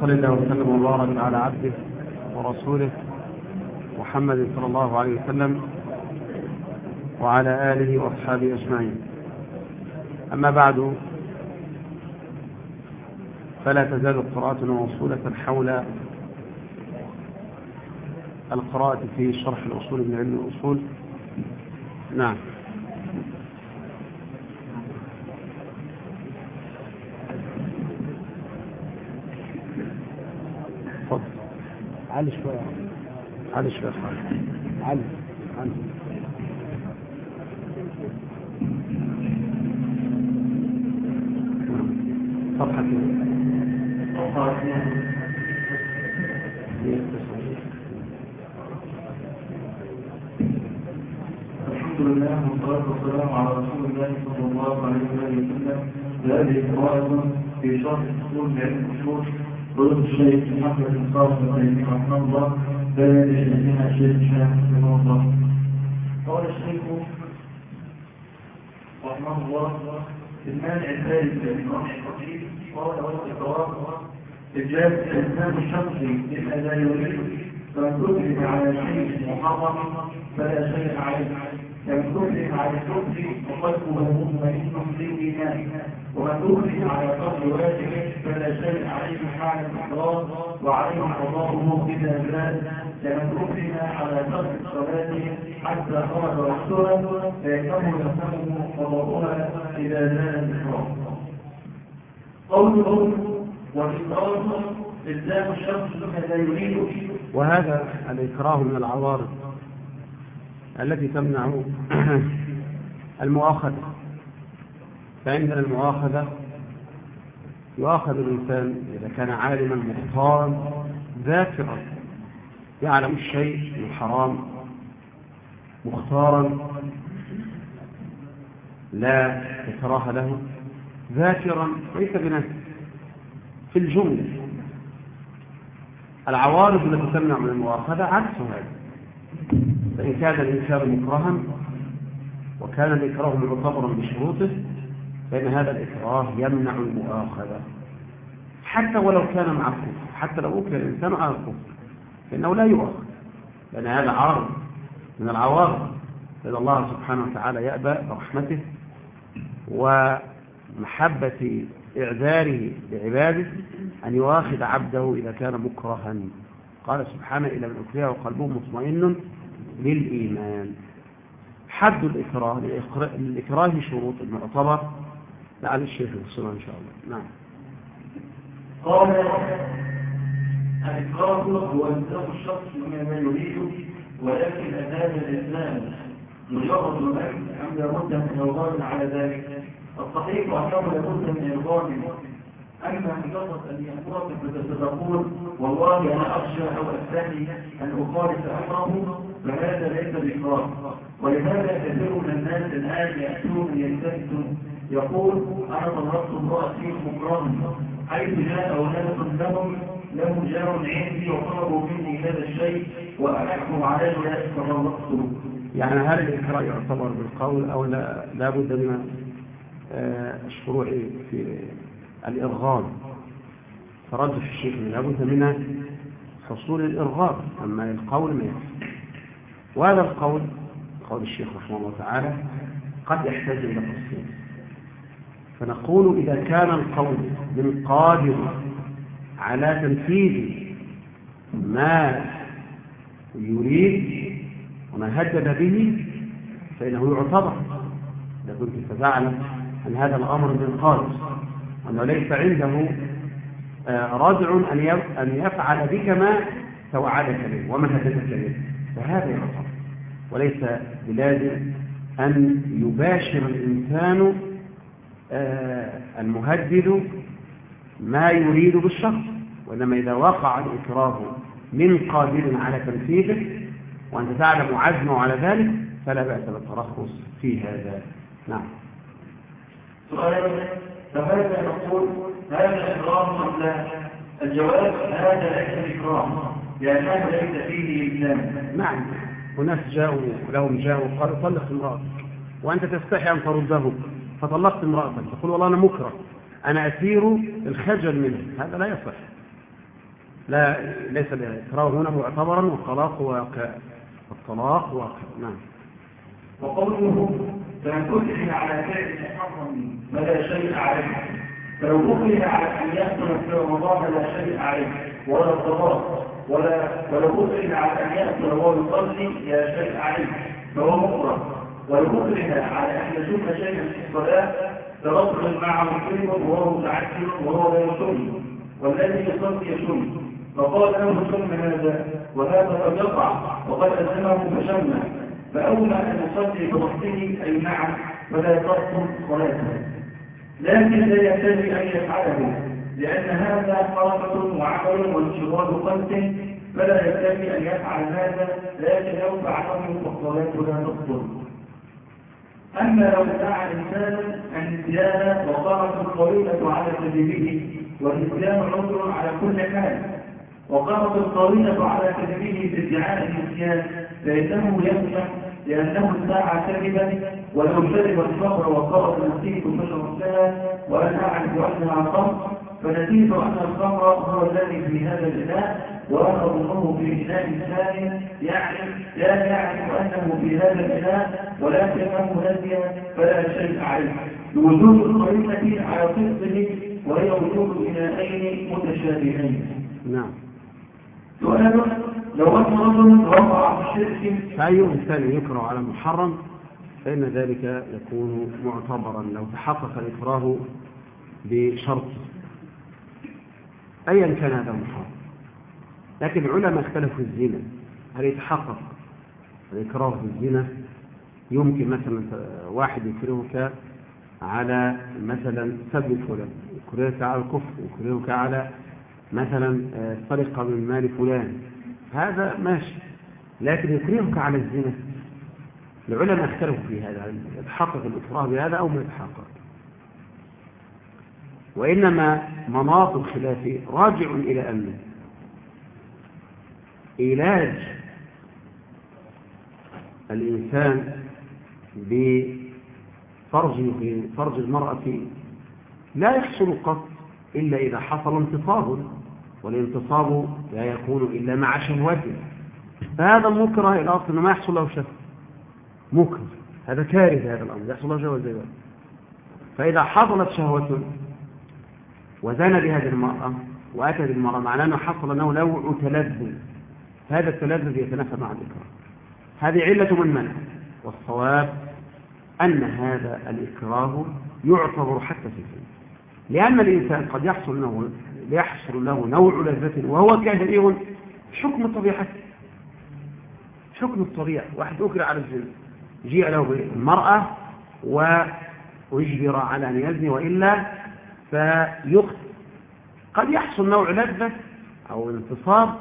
وصلى الله وسلم وبارك على عبده ورسوله محمد صلى الله عليه وسلم وعلى آله وأصحابه أجمعين. أما بعد فلا تزال قراءتنا موصولة حول القراءة في شرح الأصول من علم الأصول. نعم تفضل علي شوية. علي شوية علي علي. صفحة الحمد لله والصلاة والسلام على رسول الله صلى الله عليه وسلم. هذه قراءة في شرح أصول علم الأصول قلت الشيخ محمد بن صالح رحمه الله بين شيخنا الشيخ هشام رحمه الله قال الشيخ رحمه الله المانع الثالث للإمام الخطيب قال والإقرار إجابة الإنسان الشخصي لما لا يريد فمن كتب على شيء محرم فلا شيء عليه كمن كتب على الكفر وقلبه مطمئن بالإيمان ومن كتب على قبر واجب فلا شيء عليه حال الإقرار وعليه قضاؤه إذا زاد كمن كتب على ترك الصلاة حتى خرج وقتها فإنه يفهمه قضاؤها إذا زاد الإقرار قوله والإقرار إلزام الشخص لا يريد. وهذا الإكراه من العوارض. التي تمنع المؤاخذة. فعندنا المؤاخذة يؤاخذ الإنسان إذا كان عالما مختارا ذاكرا يعلم الشيء من حرام مختارا لا إكراه له ذاكرا ليس بنفسه. في الجملة العوارض التي تمنع من المؤاخذة عكس هذا. فإن كان الإنسان مكرها وكان الإكراه معتبرا بشروطه فإن هذا الإكراه يمنع المؤاخذة. حتى ولو كان مع الكفر حتى لو أكل الإنسان على الكفر فإنه لا يؤاخذ. لأن هذا عارض من العوارض. لأن الله سبحانه وتعالى يأبى برحمته ومحبة إعذاره لعباده أن يواخذ عبده إذا كان مكرها. قال سبحانه إلى من أكره وقلبه مطمئن. للإيمان. حد الإكراه للإكراه شروط المعتبر. لعل الشيخ يفصلها إن شاء الله. نعم. قال الإكراه هو إلزام الشخص بما لا يريد ولكن هذا الإسلام. مجرد الأمن أم لابد من إرضاء على ذلك. الصحيح أنه لابد من إرضاء. أما مجرد أن يأمرك فتتقول والله أنا أخشى أو أستحي أن أخالف أمره. فهذا ليس بإكراه ولهذا كثير من الناس الآن يأتون يلتفتون يقول أنا طلبت امرأتي مكرها حيث جاء وناس لهم لهم جار عندي وطلبوا مني هذا الشيء وأحكم عليه فطلقته يعني هل الإكراه يعتبر بالقول أو لا, لا بد من الشروع في الإرغام فرجح الشيخ لابد من حصول الإرغام أما القول ما يكفي وهذا القول قول الشيخ رحمه الله تعالى قد يحتاج إلى تفصيل. فنقول إذا كان القول من قادر على تنفيذ ما يريد وما هدد به فإنه يعتبر. إذا كنت تعلم أن هذا الأمر من قادر أنه ليس عنده ردع أن يفعل بك ما توعدك به وما هددك به فهذا يعتبر. وليس بلازم أن يباشر الإنسان المهدد ما يريد بالشخص وإنما إذا وقع الإكراه من قادر على تنفيذه وأنت تعلم عزمه على ذلك فلا بأس بالترخص في هذا. نعم. سؤال فماذا نقول؟ هذا إكرام أم لا؟ الجواب هذا ليس إكرام لأنه ليس فيه إسلام. نعم. وناس جاءوا لهم جاءوا قالوا طلق امرأتك وأنت تستحي أن ترده فطلقت امرأتك. تقول والله أنا مكره. أنا أثير الخجل منه. هذا لا يصح. لا ليس الإكراه هنا معتبرا والطلاق واقع الطلاق واقع نعم. وقوله كره على فعل محرم فلا شيء عليه. فلو كره على أن يأكل في رمضان لا شيء عليه ولا الطلاق ولا ولو كره على أن يأكل وهو يصلي لا شيء عليه فهو مكره ولو كره على أن يشوف شيئا في الصلاة فرجل معه مسلم وهو متعجل وهو لا يصلي والذي يصلي يشم فقال له شم هذا وهذا قد يقع وقد ألزمه فشمه فأولى أن يصلي بوحده أي نعم ولا تبطل صلاته. لكن لا يحتاج أن يفعله لأن هذا حركة وعمل وانشغال قلب فلا يحتاج أن يفعل هذا لكن لو فعله فالصلاة لا تبطل أما لو ادعى إنسان النسيان وقامت الطويلة على كذبه والنسيان عذر على كل حال وقامت الطويلة على كذبه بادعاء النسيان فإنه يمنع لأنه ادعى كذبا ولو شرب الخمر وقرأت نسيت بشر السنة وأنا أعرف أنها خمر فنسيت أن الخمر هو الذي في هذا الإناء وأنا أظنه في إناء ثاني. يعني لا يعرف أنه في هذا الإناء ولكنه نسي فلا شيء عليه. لوجود الطريقة على صدقه وهي وجود إناءين متشابهين. نعم. لو أن رجل وقع في الشرك فأي إنسان يكره على محرم فإن ذلك يكون معتبرا لو تحقق الإكراه بشرط. أيا كان هذا المحرم لكن العلماء اختلفوا في الزنا. هل يتحقق الإكراه في الزنا يمكن مثلا واحد يكرهك على مثلا سب فلان يكرهك على الكفر يكرهك على مثلا سرقة من مال فلان. هذا ماشي لكن يكرهك على الزنا. العلماء اختلفوا في هذا يتحقق الإكراه بهذا أو ما يتحقق. وإنما مناط الخلاف راجع إلى أن علاج الإنسان بفرج فرج المرأة لا يحصل قط إلا إذا حصل انتصاب والانتصاب لا يكون إلا مع شهوته. فهذا مكره إلى أصل ما يحصل له شهوة مكره. هذا كارث هذا الأمر. يحصل له شهوة زي ذلك. فإذا حصلت شهوة وزان بهذه المرأة وأتى بالمرأة معناه أنه حصل له نوع تلذذ. هذا التلذذ يتنافى مع الإكراه. هذه علة من منع والصواب أن هذا الإكراه يعتبر حتى في الزنا لأن الإنسان قد يحصل له يحصل له نوع لذة وهو كاره حكم طبيعته حكم الطبيعة؟ واحد أكره على الزنا جيء له بالمرأة ويجبر على أن يزني وإلا فيقتل قد يحصل نوع لذة أو انتصاب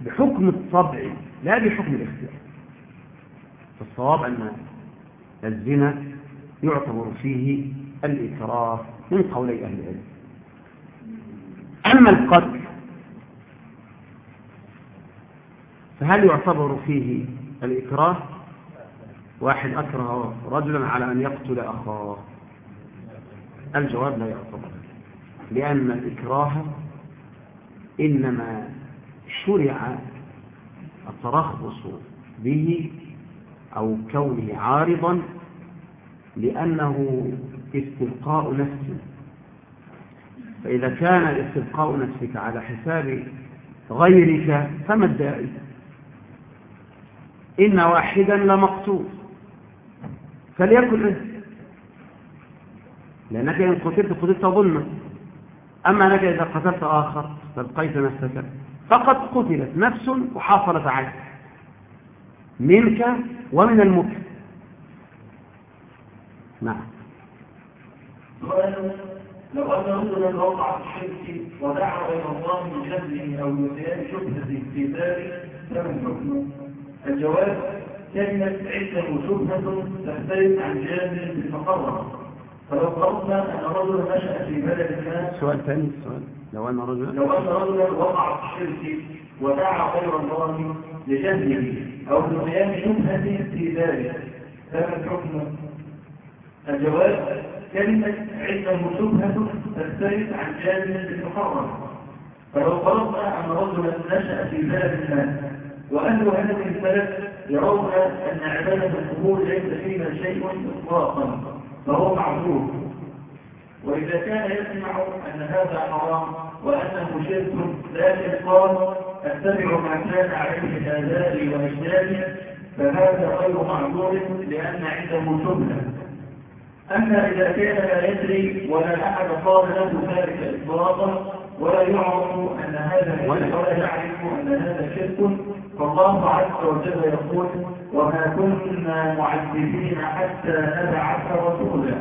بحكم الطبع لا بحكم الاختيار. فالصواب أن الزنا يعتبر فيه الإكراه من قولي أهل العلم. أما القتل فهل يعتبر فيه الإكراه؟ واحد أكره رجلا على أن يقتل أخاه. الجواب لا يعتبر لأن الإكراه إنما شرع الترخص به أو كونه عارضا لأنه استبقاء نفس فإذا كان استبقاء نفسك على حساب غيرك فما الداعي؟ إن واحدا لمقتول. فليكن انت لأنك إن قتلت قتلت ظلما. أما أنك إذا قتلت آخر فابقيت نفسك. فقد قتلت نفس وحافظت عليك منك ومن المكر. نعم. لو أن رجلا وقع في الشرك ودعا إلى الله بجهله أو ببيان شبهة في ذلك فمن حكمه الجواب كلمة عدة شبهة تختلف عن جهل بالمقرر فلو فرضنا أن رجلا نشأ في بلد ما سؤال ثاني سؤال. لو أن رجلا؟ لو أن رجلا وقع في الشرك ودعا غير الله لجهله أو بقيام شبهة في ذلك فمن حكمه الجواب كلمة عدة شبهة تختلف عن جانب المحرم فلو فرضنا أن رجلا نشأ في بلد ما وأهل هذه البلد يرون أن عبادة القبور ليس فيها شيء إطلاقا فهو معذور. وإذا كان يسمع أن هذا حرام وأنه شرك لكن قال أتبع ما كان عليه آبائي وأجدادي فهذا غير معذور لأن عنده شبهة. أما إذا كان لا يدري ولا أحد قال له ذلك إطلاقا ولا يعرف أن هذا ولا. يعرف أن هذا شرك فالله عز وجل يقول وما كنا معذبين حتى نبعث رسولا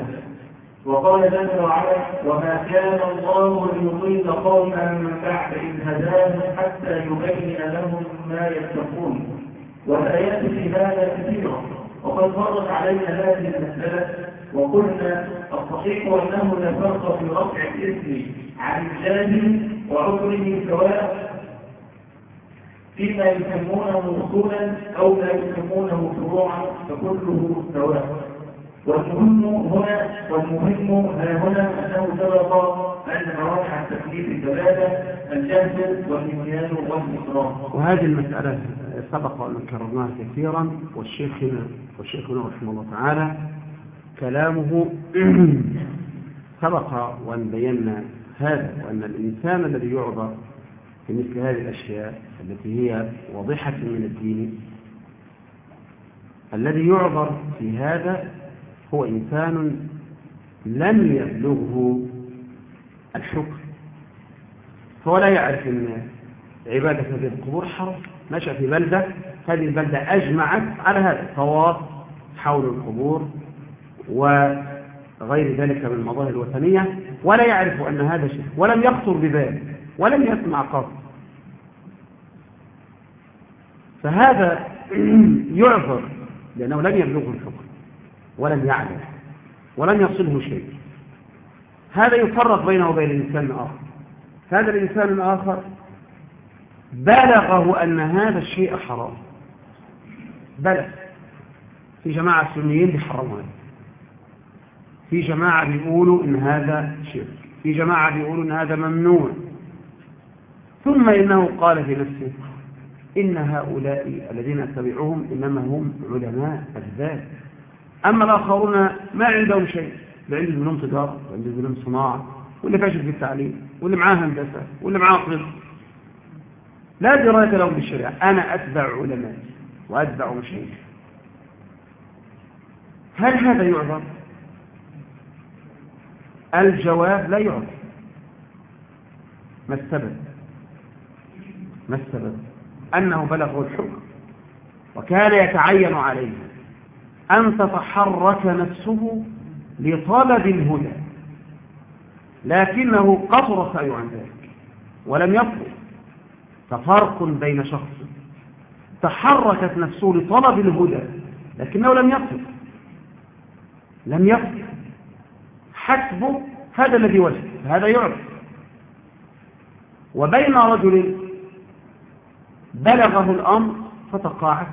وقال جل وعلا وما كان الله ليضل قوما بعد إذ هداهم حتى يبين لهم ما يتقون والآيات في هذا كثيرة وقد مرت علينا هذه المسألة وقلنا الصحيح أنه لا فرق في رفع الاسم عن الجاهل وعذره سواء فيما يسمونه اصولا أو ما يسمونه فروعا فكله سواء. والمهم هنا والمهم ها هنا أنه سبق أن مواقع التكليف ثلاثة الجهل والنسيان والإكرام. وهذه المسألة سبق أن كررناها كثيرا والشيخ هنا والشيخ هنا رحمه الله تعالى كلامه. سبق وأن بينا هذا وأن الإنسان الذي يعذر في مثل هذه الأشياء التي هي واضحة من الدين الذي يعذر في هذا هو إنسان لم يبلغه الحكم. فهو لا يعرف أن عبادة هذه القبور حرام. نشأ في بلدة هذه البلدة أجمعت على هذا. طواف حول القبور وغير ذلك من المظاهر الوثنية ولا يعرف أن هذا شيء ولم يخطر ببال ولم يسمع قط فهذا يعذر لأنه لم يبلغه الحكم ولم يعلم ولم يصله شيء. هذا يفرق بينه وبين الإنسان الآخر. هذا الإنسان الآخر بلغه أن هذا الشيء حرام. بلغ. في جماعة السنيين بيحرموا هذا في جماعة بيقولوا إن هذا شرك في جماعة بيقولوا إن هذا ممنوع. ثم إنه قال في نفسه إن هؤلاء الذين اتبعوهم إنما هم علماء الذات. أما الآخرون ما عندهم شيء لا عندهم منهم تجارة وعندهم منهم صناعة واللي فاشل في التعليم واللي معاه هندسة واللي معاه طب. لا دراية لهم بالشريعة. أنا أتبع علماء وأتبع مشايخ. هل هذا يعذر؟ الجواب لا يعرف ما السبب؟ ما السبب؟ أنه بلغه الحكم وكان يتعين عليه أن تتحرك نفسه لطلب الهدى لكنه قصر سعيه عن ذلك ولم يطلب. ففرق بين شخص تحركت نفسه لطلب الهدى لكنه لم يطلب. لم يطلب. حسبه هذا الذي وجد هذا يعرف. وبين رجل بلغه الأمر فتقاعد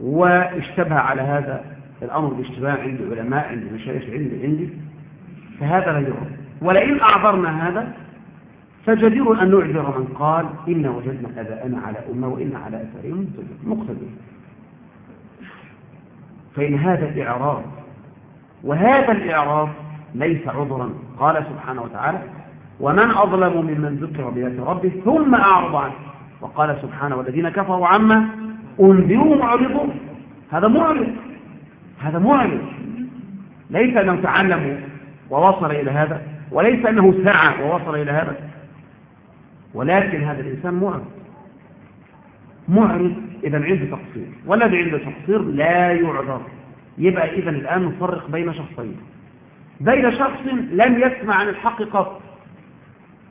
واشتبه على هذا الأمر باشتباه عند علماء عند مشايخ عند عندي فهذا لا يعرف. ولئن أعذرنا هذا فجدير أن نعذر من قال إن وجدنا أباءنا على أمة وإن على أثرهم مقتدر فإن هذا إعراض وهذا الإعراض ليس عذرا. قال سبحانه وتعالى ومن أظلم ممن ذكر بآيات ربه ثم أعرض عنه. وقال سبحانه والذين كفروا عما أنذروا معرضون. هذا معرض. هذا معرض. ليس أنه تعلم ووصل إلى هذا وليس أنه سعى ووصل إلى هذا. ولكن هذا الإنسان معرض. معرض إذا عنده تقصير. والذي عنده تقصير لا يعذر. يبقى إذا الآن نفرق بين شخصين. بين شخص لم يسمع عن الحق قط.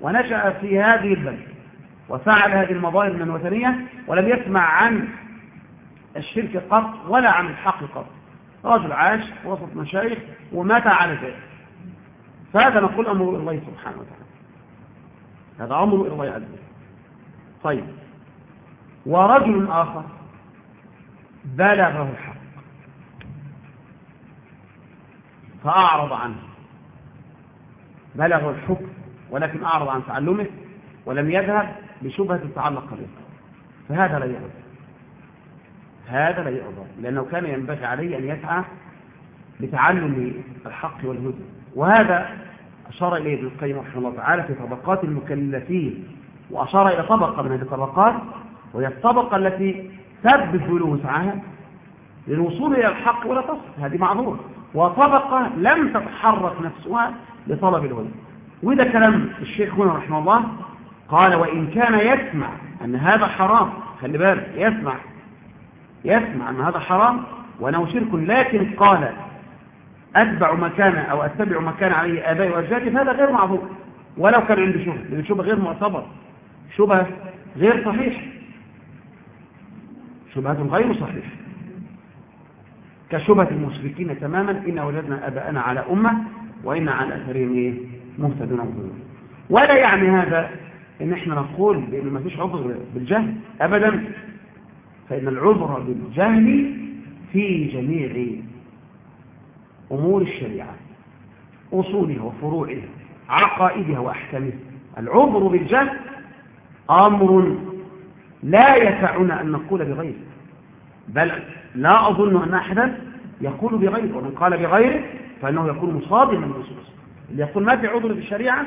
ونشأ في هذه البلد وفعل هذه المظاهر من الوثنية ولم يسمع عن الشرك قط ولا عن الحق قط. رجل عاش وسط مشايخ ومات على ذلك. فهذا نقول إلى الله سبحانه وتعالى. هذا إلى الله عز وجل. طيب. ورجل آخر بلغه الحق. فأعرض عنه. بلغ الحكم ولكن أعرض عن تعلمه ولم يذهب بشبهة تتعلق به. فهذا لا يعذر هذا لا يعذر لأنه كان ينبغي عليه أن يسعى لتعلم الحق والهدى. وهذا أشار إليه ابن القيم رحمه الله تعالى في طبقات المكلفين وأشار إلى طبقة من هذه الطبقات وهي الطبقة التي تثبت له سعاها للوصول إلى الحق ولا تصل. هذه معذورة. وطبقة لم تتحرك نفسها لطلب الهدى وده كلام الشيخ هنا رحمه الله قال وإن كان يسمع أن هذا حرام خلي بالك يسمع. يسمع أن هذا حرام وأنه شرك لكن قال أتبع ما كان أو أتبع ما كان عليه آبائي وأجدادي فهذا غير معذور. ولو كان عنده شبهة لأن الشبهة غير معتبر شبهة غير صحيح شبهة غير صحيح كشبهة المشركين تماما إن وجدنا أباءنا على أمة وإن على أثرهم إيه؟ مهتدون مهتدون ولا يعني هذا إن إحنا نقول بأن ما فيش عذر بالجهل أبدا. فإن العذر بالجهل في جميع أمور الشريعة أصولها وفروعها عقائدها وأحكامها العذر بالجهل أمر لا يسعنا أن نقول بغيره. بل لا أظن أن أحدا يقول بغيره ومن قال بغيره فإنه يكون مصادما للنصوص اللي يقول ما في عذر بالشريعة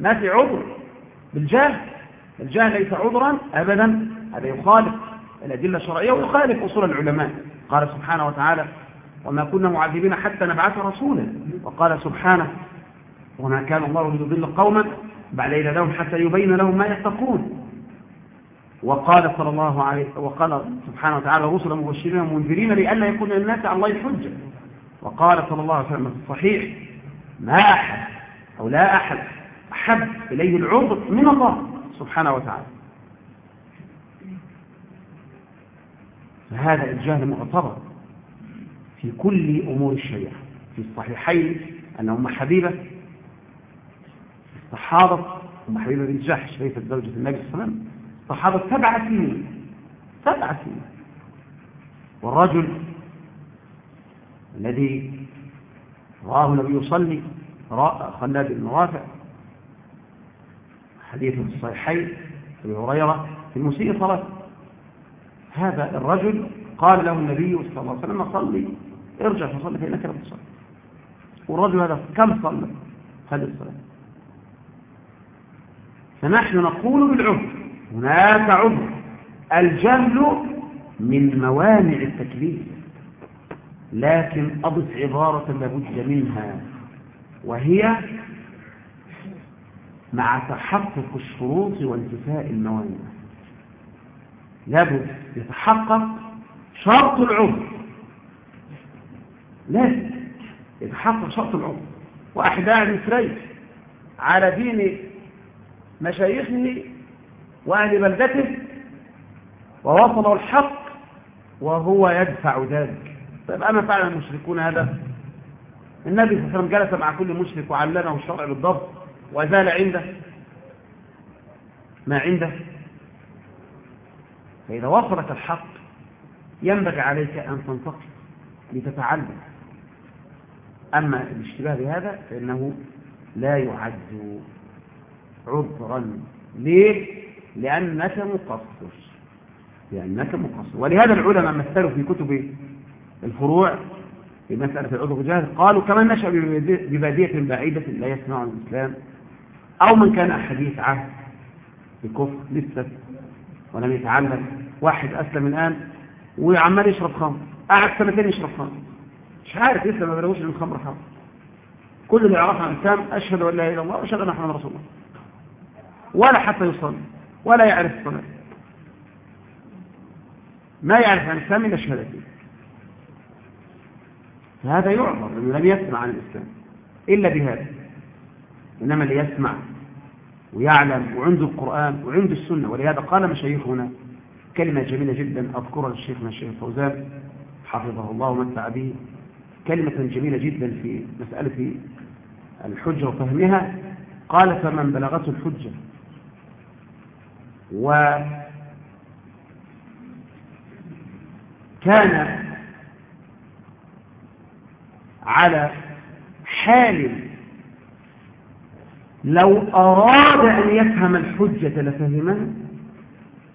ما في عذر بالجهل. الجهل ليس عذرا أبدا هذا يخالف الأدلة الشرعية ويخالف أصول العلماء. قال سبحانه وتعالى وما كنا معذبين حتى نبعث رسولا وقال سبحانه وما كان الله ليضل قوما بعد إذا لهم حتى يبين لهم ما يتقون وقال صلى الله عليه وقال سبحانه وتعالى رسلا مبشرين ومنذرين لئلا يكون للناس على الله حجة. وقال صلى الله عليه وسلم في الصحيح ما أحد أو لا أحد أحب إليه العذر من الله سبحانه وتعالى. فهذا الجهل معتبر في كل أمور الشريعة. في الصحيحين ان أم حبيبة الصحابه أم حبيبة بنت جحش ليست زوجة النبي صلى الله عليه وسلم الصحابة سبع سنين. سبع سنين. والرجل الذي رآه النبي يصلي رأى خلاد بن رافع. حديث في الصحيحين أبي هريرة في المسيء صلاة. هذا الرجل قال له النبي صلى الله عليه وسلم صلي. ارجع فصلي فإنك لم تصلي. والرجل هذا كم صلى؟ هذه الصلاة فنحن نقول بالعذر هناك عذر. الجهل من موانع التكليف لكن أضف عبارة لابد منها وهي مع تحقق الشروط وانتفاء الموانع. لابد يتحقق شرط العذر. لازم يتحقق شرط العذر. وأحداع المصري على دين مشايخه وأهل بلدته ووصلوا الحق وهو يدفع ذلك. طيب أما فعل المشركون هذا؟ النبي صلى الله عليه وسلم جلس مع كل مشرك وعلمه الشرع بالضبط وزال عنده. ما عنده؟ فإذا وصلك الحق ينبغي عليك أن تنتقل لتتعلم. أما الاشتباه بهذا فإنه لا يعد عذرا ليه؟ لأنك مقصر. لأنك مقصر. ولهذا العلماء مثلوا في كتب الفروع في مسألة العذر بالجهل قالوا كمان نشأ ببادية بعيدة لا يسمع الإسلام أو من كان حديث عهد بكفر لسه ولم يتعلم واحد أسلم الآن وعمال يشرب خمر قعد سنتين يشرب خمر. مش عارف لسه ما بلغوش إن الخمر حرام. كل اللي يعرفه عن الإسلام أشهد أن لا إله إلا الله وأشهد أن محمدا رسول الله. ولا حتى يصلي. ولا يعرف الصلاة ما يعرف عن الإسلام إلا شهادتين فهذا يعذر لأنه لم يسمع عن الإسلام إلا بهذا. إنما اللي يسمع ويعلم وعنده القرآن وعنده السنة. ولهذا قال مشايخنا كلمة جميلة جدا أذكرها للشيخنا الشيخ فوزان حفظه الله ومتع به. كلمة جميلة جدا في مسألة الحجة وفهمها. قال فمن بلغته الحجة وكان على حال لو أراد أن يفهم الحجة لفهمها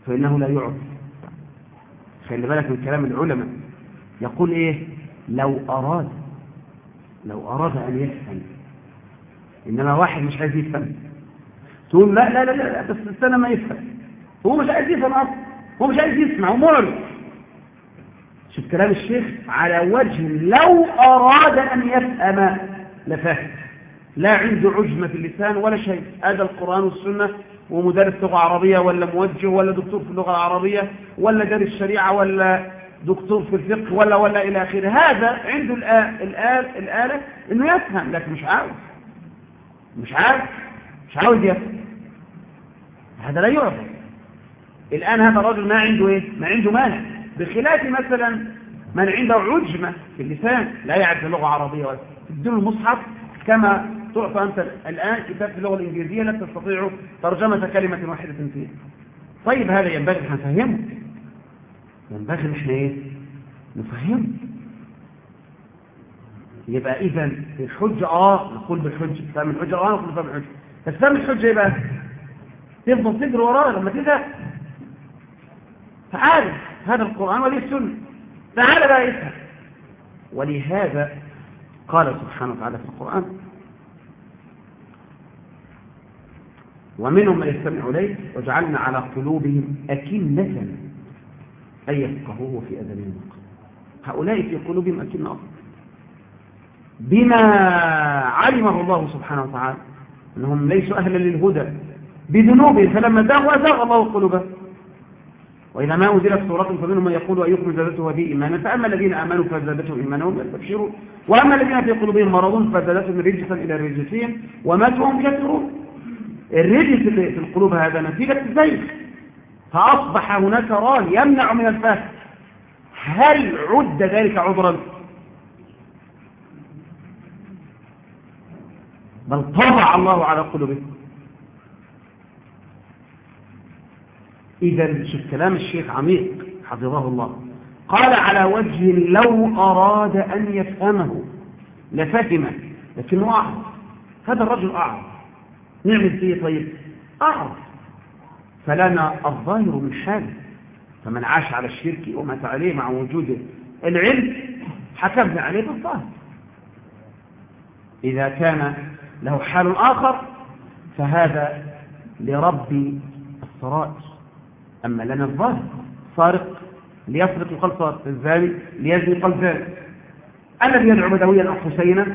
فإنه لا يعرف. خلي بالك من كلام العلماء. يقول إيه؟ لو أراد لو أراد أن يفهم. إنما واحد مش عايز يفهم. تقول لا لا لا, لا بس السنة ما يفهم. هو مش عايز يفهم أصلا. هو مش عايز يسمع. هو معرض شوف كلام الشيخ على وجه لو أراد أن يفهم لفهم لا عنده عجمة في اللسان ولا شيء. هذا القرآن والسنة. ومدرس لغة عربية ولا موجه ولا دكتور في اللغة العربية ولا دارس الشريعة ولا دكتور في الفقه ولا ولا إلى آخره. هذا عنده الآل الآل الآلة إنه يفهم لكن مش عاوز. مش عاوز. مش عاوز يفهم. هذا لا يعرف. الآن هذا الرجل ما عنده إيه؟ ما عنده مانع. بخلاف مثلا من عنده عجمة في اللسان لا يعرف اللغة العربية ولا المصحف كما تعطى أنت الآن كتاب في اللغة الإنجليزية لا تستطيع ترجمة كلمة واحدة فيه. طيب هذا ينبغي أن نفهمه. ينبغي إحنا إيه؟ نفهمه. يبقى إذا الحجة آه نقول بالحجة. فهم الحجة آه نقول فهم الحجة بس فهم الحجة إيه بقى تفضل تجري وراه لما تذهب تعال هذا القرآن وليه السنة تعال بقى ولهذا قال سبحانه وتعالى في القرآن ومنهم من يستمع إليك وجعلنا على قلوبهم أكنة أن يفقهوه في أذانهم هؤلاء في قلوبهم أكنة أصلا. بما علمه الله سبحانه وتعالى أنهم ليسوا أهلا للهدى بذنوبهم فلما زاغوا أزاغ الله قلوبهم. وإذا ما أنزلت سورة فمنهم من يقول أيكم زادته هذه إيمانا فأما الذين آمنوا فزادتهم إيمانا وهم يستبشرون. وأما الذين في قلوبهم مرض فزادتهم رجسا إلى رجسهم وماتوا كثرون الرجس اللي في القلوب هذا نتيجة الزيغ فأصبح هناك ران يمنع من الفهم هل عد ذلك عذرا؟ بل طبع الله على قلوبهم. إذا كلام الشيخ عميق حفظه الله. قال على وجه لو أراد أن يفهمه لفهمه لكنه أعرض هذا الرجل أعرض نعمل فيه طيب. أعرض فلنا الظاهر من حاله فمن عاش على الشرك ومات عليه مع وجود العلم حكمنا عليه بالظاهر. إذا كان له حال آخر فهذا لرب السرائر أما لنا الظاهر سارق ليسرق القلب سارق الزاني ليزني قلب زاني. الذي يدعو بدويا أو حسينا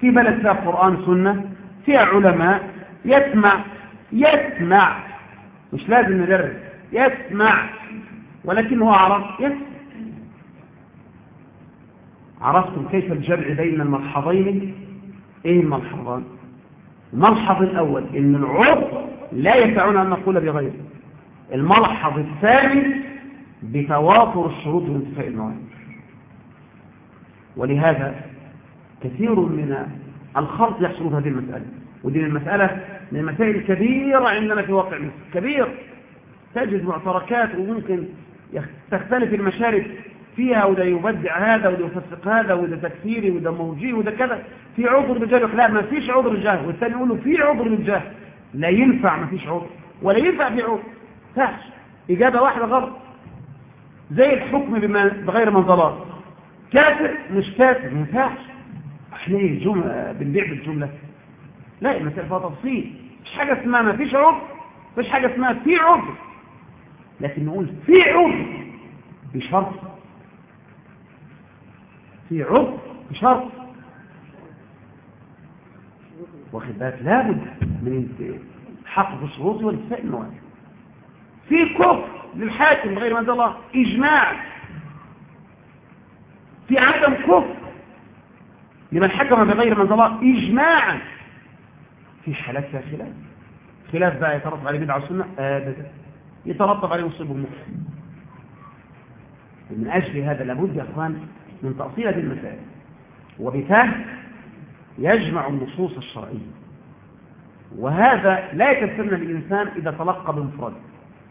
في بلد فيها قرآن سنة فيها علماء يسمع يسمع. مش لازم ندرس يسمع. ولكنه أعرف يسمع. عرفتم كيف الجمع بين الملحظين؟ إيه الملحظان؟ الملحظ الأول إن العرف لا يسعنا أن نقول بغيره. الملحظ الثاني بتوافر الشروط وانتفاء الموانع ولهذا كثير من الخلط يحصل في هذه المسألة. ودي المسألة من المسائل الكبيرة عندنا في واقع مصر كبير. تجد معتركات وممكن تختلف المشارب فيها وده يبدع هذا وده يفسق هذا وده تكفيري وده موجيه وده كذا. في عذر للجهل لا ما فيش عذر للجهل والثاني يقول له في عذر للجهل لا ينفع ما فيش عذر ولا ينفع في عذر. فاش إجابة واحدة غلط. زي الحكم بغير منظلات كافر مش كافر ما ينفعش إحنا إيه جملة بنبيع بالجملة. لا المسألة فيها تفصيل. مش حاجة اسمها ما فيش عذر مش حاجة اسمها في عذر لكن نقول في عذر بشرط. في عذر بشرط. واخد بالك؟ لابد من حق الشروط والاتفاق الموانع في كفر للحاكم غير ما الله إجماع في عدم كفر لمن حكم بغير من الله اجماعا في حالات فيها خلاف. خلاف بقى يترتب عليه بدعة السنة ابدا يترتب عليه مصيبه المسلم من أجل هذا لابد يا إخوان من تأصيل هذه المسائل. وبفهم يجمع النصوص الشرعية. وهذا لا يكفرنا الإنسان إذا تلقى بمفرد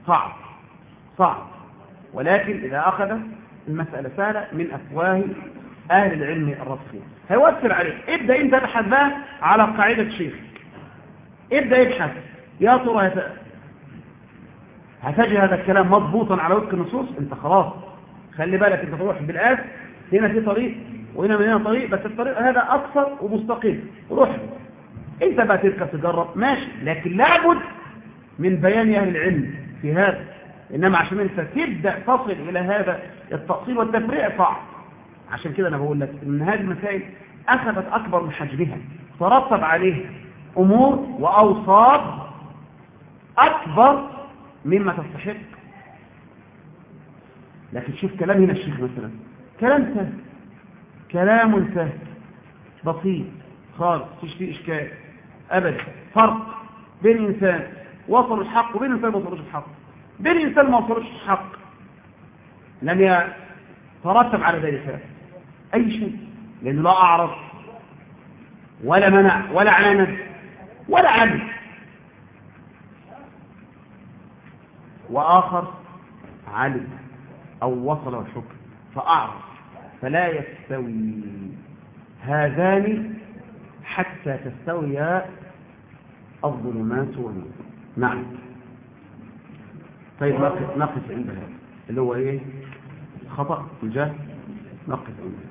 صعب صعب. ولكن إذا أخذ المسألة سهلة من أفواه أهل العلم الراسخين هيوفر عليك. ابدأ أنت تبحث بقى على قاعدة شيخ. ابدأ يبحث يا ترى هت- هتجد هذا الكلام مضبوطا على وفق النصوص؟ أنت خلاص. خلي بالك أنت تروح بالآس. هنا في طريق وهنا من هنا طريق بس الطريق هذا أقصر ومستقيم. روح. أنت بقى تركب تجرب. ماشي. لكن لابد من بيان أهل العلم. في هذا. إنما عشان أنت تبدأ تصل إلى هذا التأصيل والتفريع صعب عشان كده أنا بقول لك إن هذه المسائل أخذت أكبر من حجمها. ترتب عليه أمور وأوصاف أكبر مما تستحق. لكن شوف كلام هنا الشيخ مثلا. كلام سهل. كلام سهل. بسيط. خالص. مفيش فيه إشكال. أبدا. فرق بين إنسان وصل الحق وبين إنسان ما وصلوش الحق. بين إنسان ما وصلوش الحق. لم يترتب على ذلك أي شيء لأنه لا أعرض ولا منع ولا عاند ولا عمل وآخر علم أو وصل الحكم فأعرض فلا يستوي. هذان حتى تستوي الظلمات والنور. نعم. طيب نقف عند هذا اللي هو إيه؟ خطأ الجهل نقف عند هذا